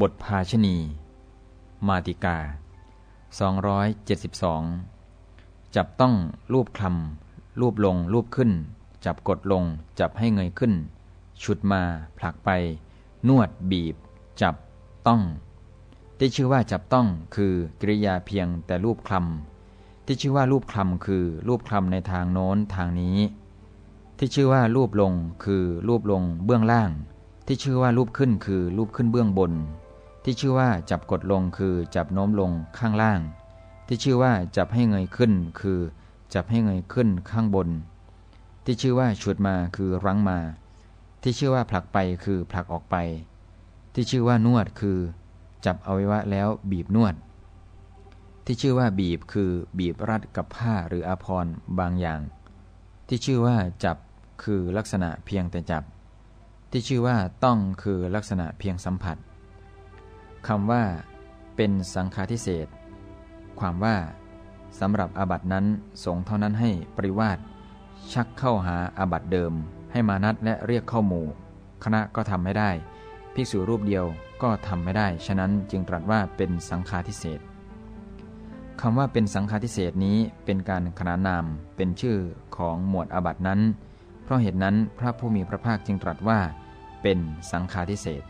บทภาชณี มาติกา 272 จับต้องรูปคลำรูปลงรูปขึ้น จับกดลง จับให้เงยขึ้น ฉุดมาผลักไป นวดบีบ จับต้อง ที่ชื่อว่าจับต้องคือกริยาเพียงแต่รูปคลำที่ชื่อว่ารูปคลำคือรูปคลำในทางโน้นทางนี้ ที่ชื่อว่ารูปลงคือรูปลงเบื้องล่าง ที่ชื่อว่ารูปขึ้นคือรูปขึ้นเบื้องบน ที่ชื่อว่าจับกดลงคือจับโน้มลงข้างล่าง ที่ชื่อว่าจับให้เงยขึ้น คือจับให้เงยขึ้นข้างบน ที่ชื่อว่าฉุดมาคือรั้งมา ที่ชื่อว่าผลักไปคือผลักออกไป ที่ชื่อว่านวดคือ จับอวัยวะแล้วบีบนวด ที่ชื่อว่าบีบคือบีบรัดกับผ้าหรืออาภรณ์บางอย่าง ที่ชื่อว่าจับคือลักษณะเพียงแต่จับ ที่ชื่อว่าต้องคือลักษณะเพียงสัมผัสคำว่า เป็นสังฆาทิเศษความว่าสำหรับอาบัตินั้นสงเท่านั้นให้ปริวาสชักเข้าหาอาบัติเดิม ให้มานัดและเรียกเข้าหมู่ คณะก็ทำไม่ได้ ภิกษุรูปเดียวก็ทำไม่ได้ ฉะนั้นจึงตรัสว่าเป็นสังฆาทิเศษคำว่าเป็นสังฆาทิเศษนี้เป็นการขนานนามเป็นชื่อของหมวดอาบัตินั้น เพราะเหตุนั้นพระผู้มีพระภาคจึงตรัสว่า เป็นสังฆาทิเศษ